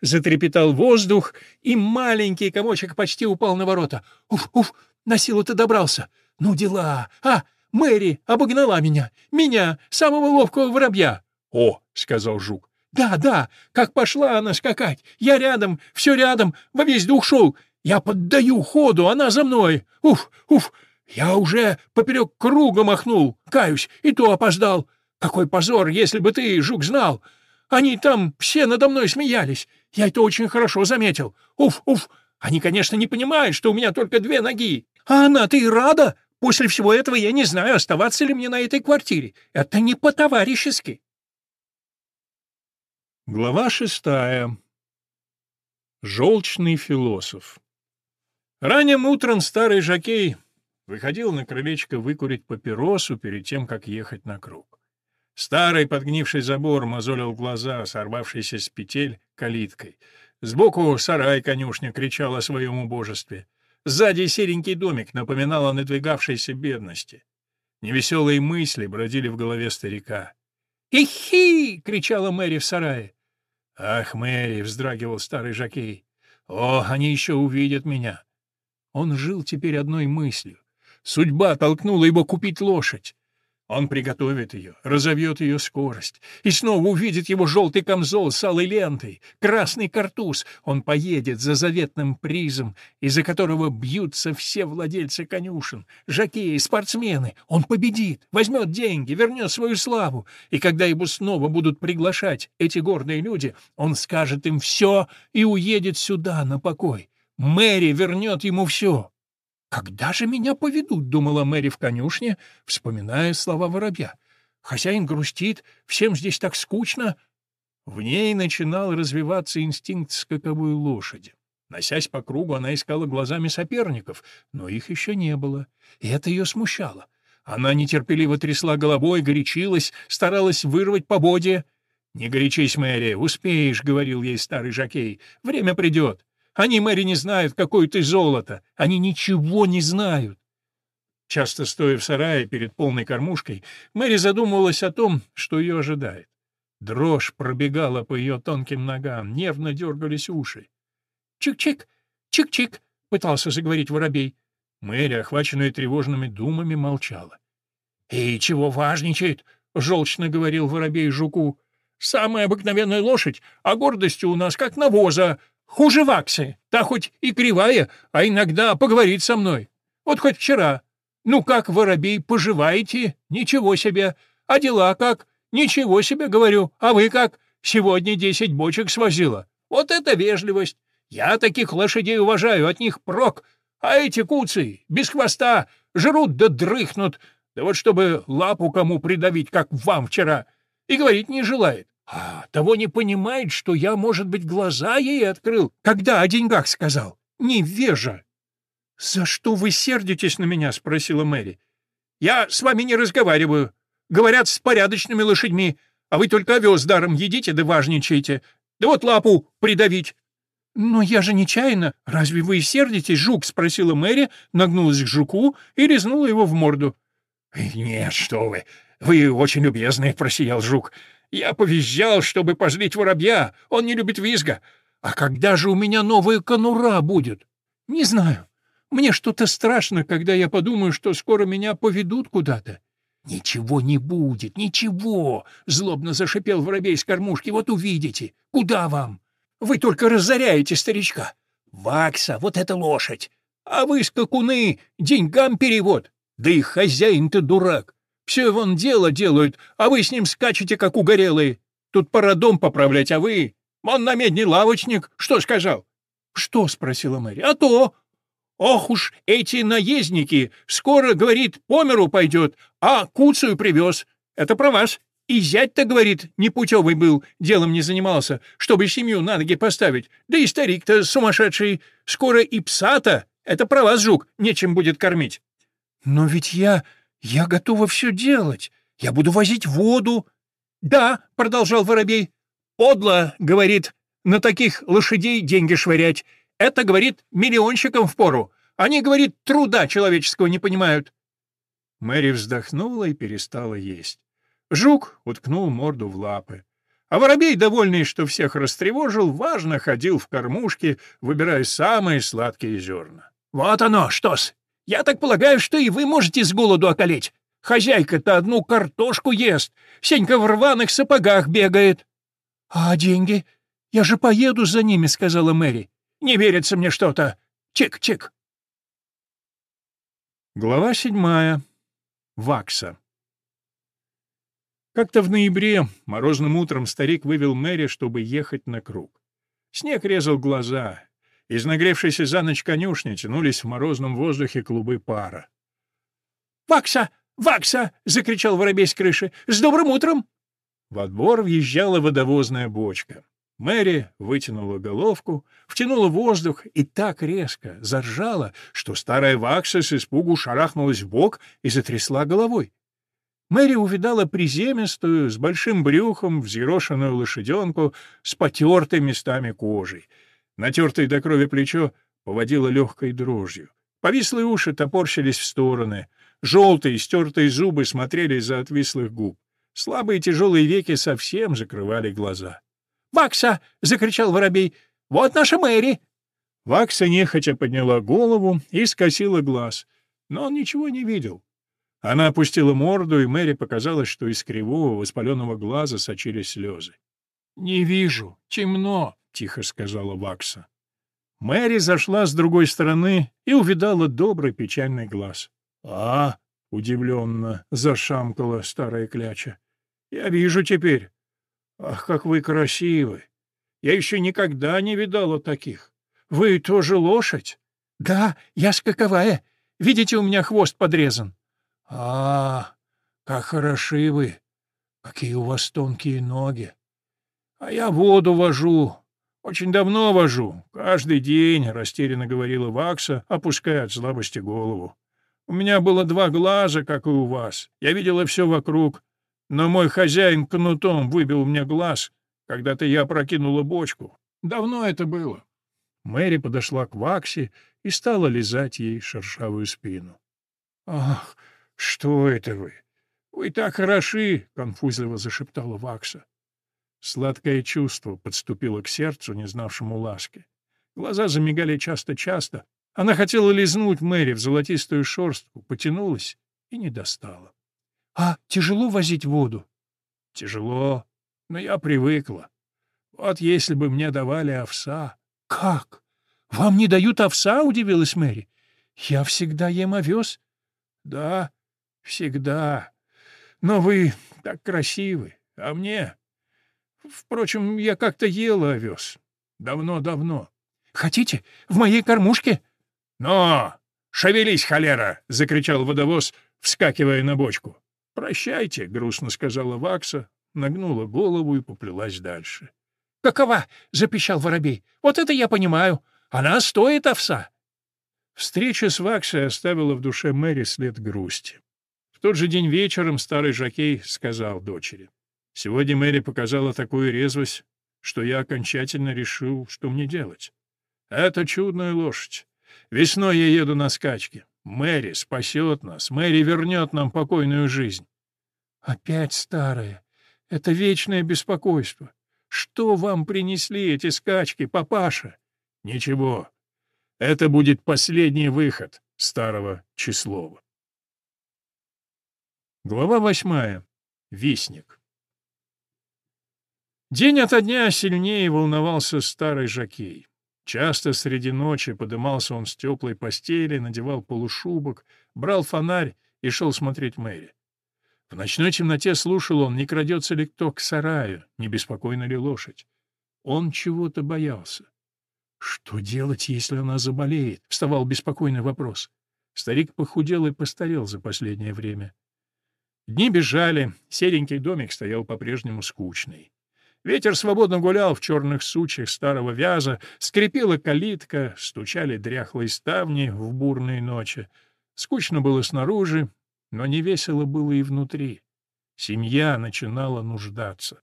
Затрепетал воздух, и маленький комочек почти упал на ворота. Уф, уф, на силу-то добрался. Ну дела! А, Мэри обогнала меня! Меня, самого ловкого воробья! О, — сказал жук, да, да, как пошла она скакать. Я рядом, все рядом, во весь дух шел. Я поддаю ходу, она за мной. Уф, уф, я уже поперек круга махнул, каюсь, и то опоздал. Какой позор, если бы ты, жук, знал. Они там все надо мной смеялись. Я это очень хорошо заметил. Уф, уф, они, конечно, не понимают, что у меня только две ноги. А она, ты рада? После всего этого я не знаю, оставаться ли мне на этой квартире. Это не по-товарищески. Глава шестая. Желчный философ. Ранним утром старый жокей выходил на крылечко выкурить папиросу перед тем, как ехать на круг. Старый подгнивший забор мозолил глаза, сорвавшийся с петель калиткой. Сбоку сарай конюшня кричал о своем убожестве. Сзади серенький домик напоминал о надвигавшейся бедности. Невеселые мысли бродили в голове старика. «Ихи!» — кричала Мэри в сарае. «Ах, Мэри!» — вздрагивал старый жокей. «О, они еще увидят меня!» Он жил теперь одной мыслью. Судьба толкнула его купить лошадь. Он приготовит ее, разовьет ее скорость, и снова увидит его желтый камзол с алой лентой, красный картуз. Он поедет за заветным призом, из-за которого бьются все владельцы конюшен, жакеи, спортсмены. Он победит, возьмет деньги, вернет свою славу, и когда его снова будут приглашать эти гордые люди, он скажет им все и уедет сюда на покой. Мэри вернет ему все. «Когда же меня поведут?» — думала Мэри в конюшне, вспоминая слова воробья. «Хозяин грустит, всем здесь так скучно». В ней начинал развиваться инстинкт скаковой лошади. Носясь по кругу, она искала глазами соперников, но их еще не было, и это ее смущало. Она нетерпеливо трясла головой, горячилась, старалась вырвать поводья. «Не горячись, Мэри, успеешь», — говорил ей старый жокей. «Время придет. Они, Мэри, не знают, какое ты золото. Они ничего не знают. Часто стоя в сарае перед полной кормушкой, Мэри задумывалась о том, что ее ожидает. Дрожь пробегала по ее тонким ногам, нервно дергались уши. «Чик-чик! Чик-чик!» — пытался заговорить воробей. Мэри, охваченная тревожными думами, молчала. «И чего важничает?» — желчно говорил воробей жуку. «Самая обыкновенная лошадь, а гордостью у нас как навоза. Хуже ваксы. Та хоть и кривая, а иногда поговорит со мной. Вот хоть вчера. Ну как, воробей, поживаете? Ничего себе. А дела как? Ничего себе, говорю. А вы как? Сегодня десять бочек свозила. Вот это вежливость. Я таких лошадей уважаю, от них прок. А эти куцы, без хвоста, жрут да дрыхнут. Да вот чтобы лапу кому придавить, как вам вчера. И говорить не желает. А того не понимает, что я, может быть, глаза ей открыл, когда о деньгах сказал. Невежа. — За что вы сердитесь на меня? — спросила Мэри. — Я с вами не разговариваю. Говорят, с порядочными лошадьми, а вы только овес даром едите да важничаете. Да вот лапу придавить. — Но я же нечаянно. Разве вы сердитесь, жук? — спросила Мэри, нагнулась к жуку и резнула его в морду. — Нет, что вы. Вы очень любезны, — просиял жук. Я повизжал, чтобы позлить воробья. Он не любит визга. А когда же у меня новая конура будет? Не знаю. Мне что-то страшно, когда я подумаю, что скоро меня поведут куда-то. «Ничего не будет, ничего!» — злобно зашипел воробей с кормушки. «Вот увидите! Куда вам? Вы только разоряете старичка! Вакса, вот эта лошадь! А вы, скакуны, деньгам перевод! Да и хозяин-то дурак! Все вон дело делают, а вы с ним скачете, как угорелые. Тут пора дом поправлять, а вы... Он на лавочник, что сказал?» «Что?» — спросила Мэри. «А то! Ох уж эти наездники! Скоро, говорит, по миру пойдет, а куцую привез. Это про вас. И зять-то, говорит, непутевый был, делом не занимался, чтобы семью на ноги поставить. Да и старик-то сумасшедший. Скоро и пса-то, это про вас, жук, нечем будет кормить». «Но ведь я...» «Я готова все делать. Я буду возить воду». «Да», — продолжал воробей, — «подло, — говорит, — на таких лошадей деньги швырять. Это, говорит, миллионщикам впору. Они, говорит, труда человеческого не понимают». Мэри вздохнула и перестала есть. Жук уткнул морду в лапы. А воробей, довольный, что всех растревожил, важно ходил в кормушке, выбирая самые сладкие зерна. «Вот оно, что-с! Я так полагаю, что и вы можете с голоду околеть. Хозяйка-то одну картошку ест, Сенька в рваных сапогах бегает». «А деньги? Я же поеду за ними», — сказала Мэри. «Не верится мне что-то. Чик-чик». Глава седьмая. Вакса. Как-то в ноябре морозным утром старик вывел Мэри, чтобы ехать на круг. Снег резал глаза, из нагревшейся за ночь конюшни тянулись в морозном воздухе клубы пара. «Вакса! Вакса!» — закричал воробей с крыши. «С добрым утром!» Во двор въезжала водовозная бочка. Мэри вытянула головку, втянула воздух и так резко заржала, что старая вакса с испугу шарахнулась в бок и затрясла головой. Мэри увидала приземистую, с большим брюхом, взъерошенную лошаденку с потертой местами кожей — Натертое до крови плечо поводило легкой дрожью. Повислые уши топорщились в стороны. Желтые, стертые зубы смотрели из-за отвислых губ. Слабые тяжелые веки совсем закрывали глаза. «Вакса!» — закричал воробей. «Вот наша Мэри!» Вакса нехотя подняла голову и скосила глаз, но он ничего не видел. Она опустила морду, и Мэри показалось, что из кривого воспаленного глаза сочились слезы. «Не вижу. Темно тихо сказала Вакса. Мэри зашла с другой стороны и увидала добрый печальный глаз. «А!» — удивленно зашамкала старая кляча. «Я вижу теперь. Ах, как вы красивы! Я еще никогда не видала таких. Вы тоже лошадь?» «Да, я скаковая. Видите, у меня хвост подрезан». «А, как хороши вы! Какие у вас тонкие ноги! А я воду вожу, «Очень давно вожу. Каждый день», — растерянно говорила Вакса, опуская от слабости голову. «У меня было два глаза, как и у вас. Я видела все вокруг. Но мой хозяин кнутом выбил мне глаз, когда-то я прокинула бочку. Давно это было. Мэри подошла к Ваксе и стала лизать ей шершавую спину. — Ах, что это вы! Вы так хороши! — конфузливо зашептала Вакса. Сладкое чувство подступило к сердцу, не знавшему ласки. Глаза замигали часто-часто. Она хотела лизнуть Мэри в золотистую шорстку, потянулась и не достала. — А тяжело возить воду? — Тяжело, но я привыкла. Вот если бы мне давали овса... — Как? Вам не дают овса? — удивилась Мэри. — Я всегда ем овес. — Да, всегда. Но вы так красивы, а мне... Впрочем, я как-то ела овес. Давно-давно. — Хотите? В моей кормушке? — Но! Шевелись, холера! — закричал водовоз, вскакивая на бочку. — Прощайте, — грустно сказала Вакса, нагнула голову и поплелась дальше. «Какова?» — запищал воробей. «Вот это я понимаю. Она стоит овса». Встреча с Ваксой оставила в душе Мэри след грусти. В тот же день вечером старый жокей сказал дочери. «Сегодня Мэри показала такую резвость, что я окончательно решил, что мне делать. Это чудная лошадь. Весной я еду на скачки. Мэри спасет нас, Мэри вернет нам покойную жизнь». «Опять старая. Это вечное беспокойство. Что вам принесли эти скачки, папаша? Ничего. Это будет последний выход старого Числова. Глава восьмая. Вестник. День ото дня сильнее волновался старый жокей. Часто среди ночи подымался он с теплой постели, надевал полушубок, брал фонарь и шел смотреть Мэри. В ночной темноте слушал он, не крадется ли кто к сараю, не беспокойна ли лошадь. Он чего-то боялся. Что делать, если она заболеет? Вставал беспокойный вопрос. Старик похудел и постарел за последнее время. Дни бежали, серенький домик стоял по-прежнему скучный. Ветер свободно гулял в черных сучьях старого вяза, скрипела калитка, стучали дряхлые ставни в бурные ночи. Скучно было снаружи, но не весело было и внутри. Семья начинала нуждаться.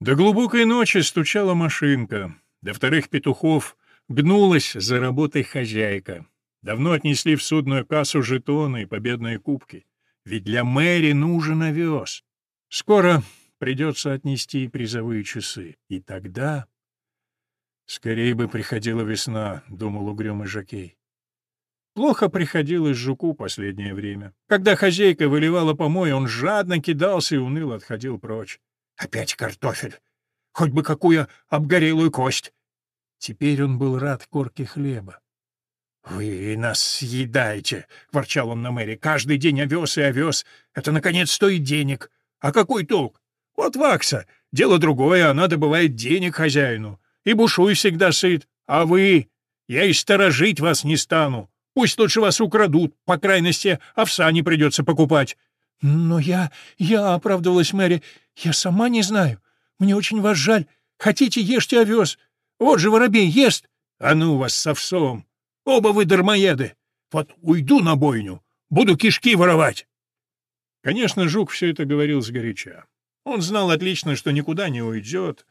До глубокой ночи стучала машинка, до вторых петухов гнулась за работой хозяйка. Давно отнесли в судную кассу жетоны и победные кубки. Ведь для мэри нужен овес. Скоро придется отнести и призовые часы. И тогда... Скорее бы приходила весна, — думал угрюмый жокей. Плохо приходилось жуку последнее время. Когда хозяйка выливала помой, он жадно кидался и уныло отходил прочь. Опять картофель. Хоть бы какую обгорелую кость. Теперь он был рад корке хлеба. «Вы нас съедаете!» — ворчал он на Мэри. «Каждый день овес и овес. Это, наконец, стоит денег. А какой толк? Вот вакса. Дело другое, она добывает денег хозяину. И бушуй всегда сыт. А вы? Я и сторожить вас не стану. Пусть лучше вас украдут, по крайности, овса не придется покупать». «Но я... я...» — оправдывалась Мэри. «Я сама не знаю. Мне очень вас жаль. Хотите, ешьте овес. Вот же воробей ест. А ну вас с овсом. Оба вы дармоеды. Вот уйду на бойню, буду кишки воровать». Конечно, Жук все это говорил сгоряча. Он знал отлично, что никуда не уйдет.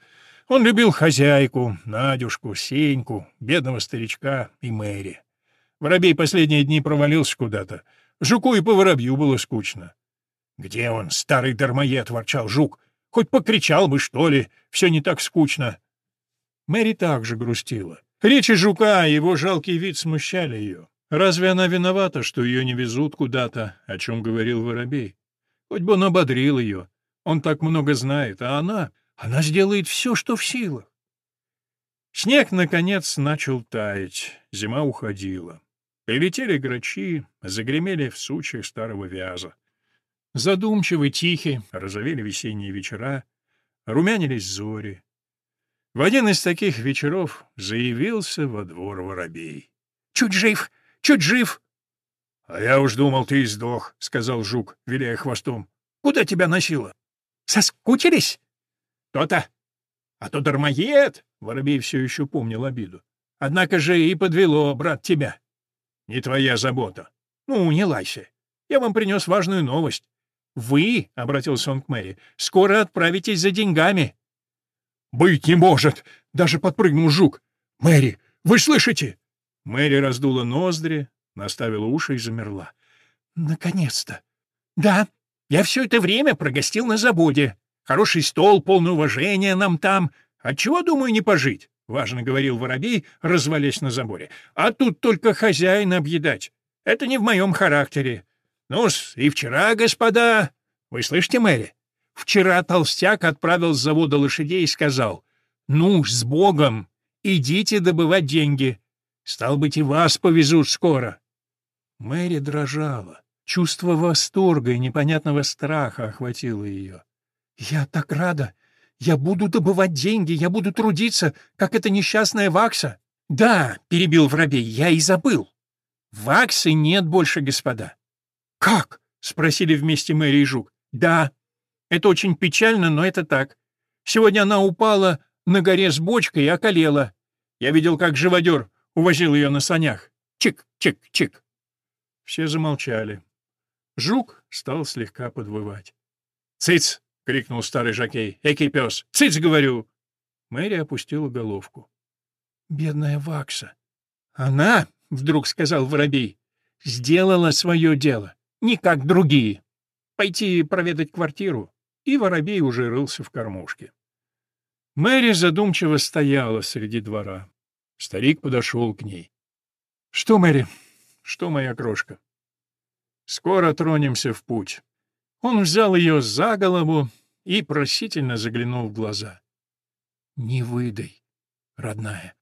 Он любил хозяйку, Надюшку, Сеньку, бедного старичка и Мэри. Воробей последние дни провалился куда-то. Жуку и по воробью было скучно. «Где он, старый дармоед?» — ворчал жук. «Хоть покричал бы, что ли, все не так скучно». Мэри также грустила. Речи жука и его жалкий вид смущали ее. Разве она виновата, что ее не везут куда-то, о чем говорил воробей? Хоть бы он ободрил ее. Он так много знает, а она... Она сделает все, что в силах. Снег, наконец, начал таять. Зима уходила. Прилетели грачи, загремели в сучьях старого вяза. Задумчивы, тихи, розовели весенние вечера, румянились зори. В один из таких вечеров заявился во двор воробей. — Чуть жив! Чуть жив! — А я уж думал, ты сдох, — сказал жук, виляя хвостом. — Куда тебя носило? — Соскучились? — То-то. А то дармоед! — воробей все еще помнил обиду. — Однако же и подвело, брат, тебя. — не твоя забота. Ну, не лайся. Я вам принес важную новость. Вы, — обратился он к Мэри, — скоро отправитесь за деньгами. Быть не может! Даже подпрыгнул жук. Мэри, Вы слышите?» Мэри раздула ноздри, наставила уши и замерла. «Наконец-то! Да, я все это время прогостил на заводе. Хороший стол, полное уважение нам там. Отчего, думаю, не пожить?» — важно говорил воробей, развалясь на заборе. «А тут только хозяина объедать. Это не в моем характере. ну и вчера, господа... Вы слышите, Мэри? Вчера толстяк отправил с завода лошадей и сказал, «Ну с Богом! Идите добывать деньги. Стал быть, и вас повезут скоро». Мэри дрожала. Чувство восторга и непонятного страха охватило ее. «Я так рада! Я буду добывать деньги, я буду трудиться, как эта несчастная Вакса!» «Да», — перебил воробей, — «я и забыл. Ваксы нет больше, господа». «Как?» — спросили вместе Мэри и Жук. «Да, это очень печально, но это так. Сегодня она упала на горе с бочкой и околела. Я видел, как живодер увозил ее на санях. Чик-чик-чик». Все замолчали. Жук стал слегка подвывать. «Цыц!» — крикнул старый жакей. «Экий пес! Цыц, говорю!» Мэри опустила головку. «Бедная Вакса!» «Она, — вдруг сказал воробей, — сделала свое дело, не как другие. Пойти проведать квартиру?» И воробей уже рылся в кормушке. Мэри задумчиво стояла среди двора. Старик подошел к ней. «Что, Мэри? Что, моя крошка?» Скоро тронемся в путь. Он взял ее за голову и просительно заглянул в глаза. «Не выдай, родная».